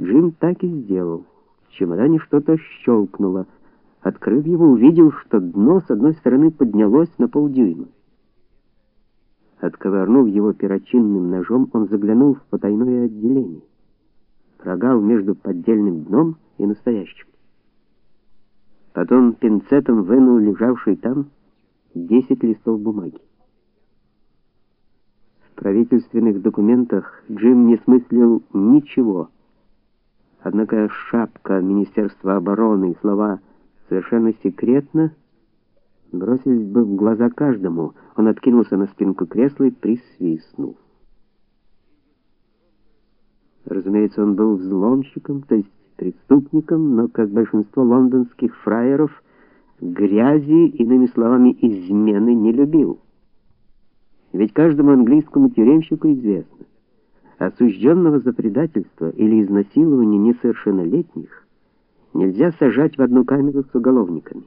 Джим так и сделал. В чемодане что-то щелкнуло. Открыв его, увидел, что дно с одной стороны поднялось на полдюйма. Отковырнув его перочинным ножом, он заглянул в потайное отделение. Прогал между поддельным дном и настоящим. Потом пинцетом вынул лежавший там 10 листов бумаги. В правительственных документах Джим не смыслил ничего. Однако шапка Министерства обороны и слова «совершенно секретно» бросились бы в глаза каждому. Он откинулся на спинку кресла и присвистнул. Разумеется, он был взломщиком, то есть преступником, но, как большинство лондонских фраеров, грязи, иными словами, измены не любил. Ведь каждому английскому тюремщику известно, осужденного за предательство или изнасилование несовершеннолетних нельзя сажать в одну камеру с уголовниками.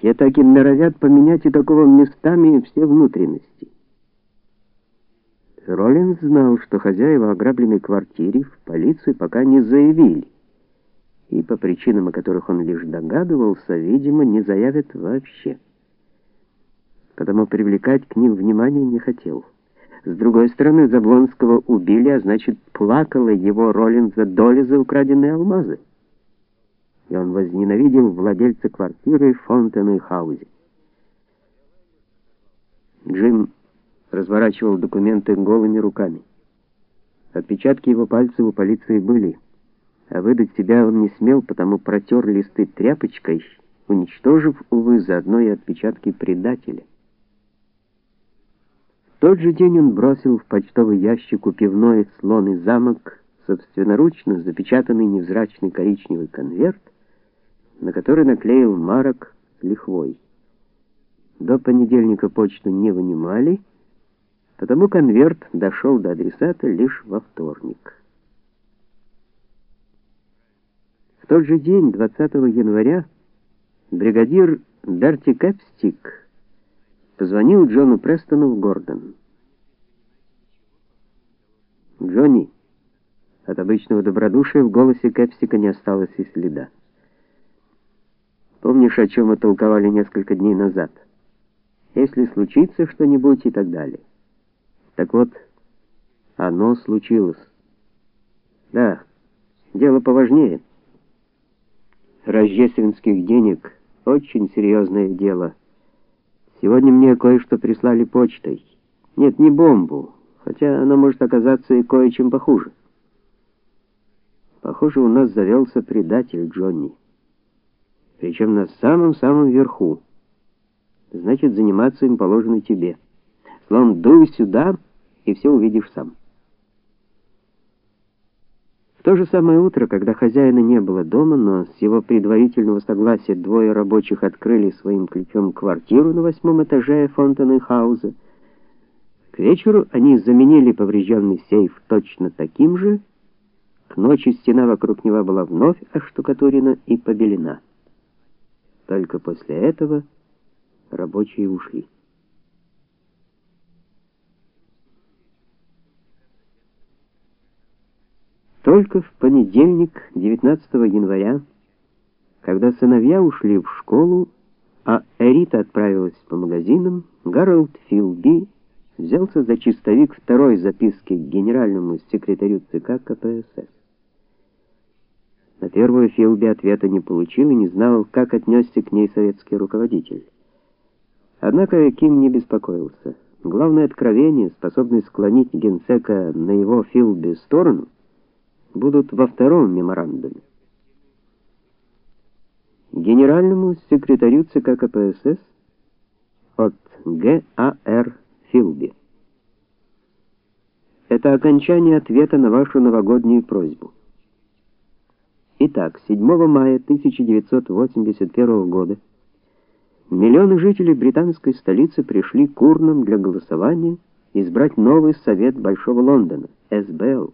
Те так и норовят поменять и такого местами все внутренности. Роллинс знал, что хозяева ограбленной квартиры в полицию пока не заявили, и по причинам, о которых он лишь догадывался, видимо, не заявят вообще. Потому привлекать к ним внимание не хотел. С другой стороны, Заблонского убили, а значит, плакала его Роллинза доля за украденные алмазы. И он возненавидел владельца квартиры в Фонтенхаузе. Джим разворачивал документы голыми руками. Отпечатки его пальцев у полиции были, а выдать себя он не смел, потому протер листы тряпочкой, уничтожив, увы, заодно и отпечатки предателя. Тот же день он бросил в почтовый ящик у пивной слон и замок собственноручно запечатанный невзрачный коричневый конверт, на который наклеил марок лихвой. До понедельника почту не вынимали, потому конверт дошел до адресата лишь во вторник. В тот же день, 20 января, бригадир Дарти Кэпстик позвонил Джону Престону в Гордон. «Джонни!» От обычного добродушия в голосе Кэпстика не осталось и следа. «Помнишь, о чем мы толковали несколько дней назад? Если случится что-нибудь и так далее». Так вот, оно случилось. Да, дело поважнее. Рождественских денег очень серьезное дело. Сегодня мне кое-что прислали почтой. Нет, не бомбу, хотя она может оказаться и кое-чем похуже. Похоже, у нас завелся предатель Джонни. Причем на самом-самом верху. Значит, заниматься им положено тебе. Словом, дуй сюда и все увидишь сам. То же самое утро, когда хозяина не было дома, но с его предварительного согласия двое рабочих открыли своим ключом квартиру на восьмом этаже Фонтенхауза, к вечеру они заменили поврежденный сейф точно таким же. К ночи стена вокруг него была вновь оштукатурена и побелена. Только после этого рабочие ушли. Только в понедельник, 19 января, когда сыновья ушли в школу, а Эрита отправилась по магазинам, Гарольд Филби взялся за чистовик второй записки к генеральному секретарю ЦК КПСС. На первую Филби ответа не получил и не знал, как отнесся к ней советский руководитель. Однако Ким не беспокоился. Главное откровение, способное склонить генсека на его Филби сторону, будут во втором меморандуме. Генеральному секретарю ЦК КПСС от Г.А.Р. Филби. Это окончание ответа на вашу новогоднюю просьбу. Итак, 7 мая 1981 года миллионы жителей британской столицы пришли к урнам для голосования избрать новый совет Большого Лондона, СБЛ.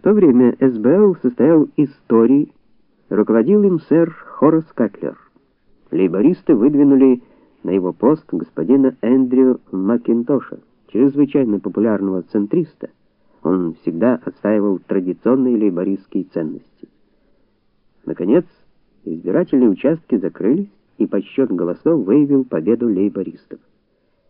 В то время СБЛ состоял из Тори, руководил им сэр Хорас Катлер. Лейбористы выдвинули на его пост господина Эндрю Макинтоша, чрезвычайно популярного центриста, Он всегда отстаивал традиционные лейбористские ценности. Наконец, избирательные участки закрылись, и подсчет голосов выявил победу лейбористов.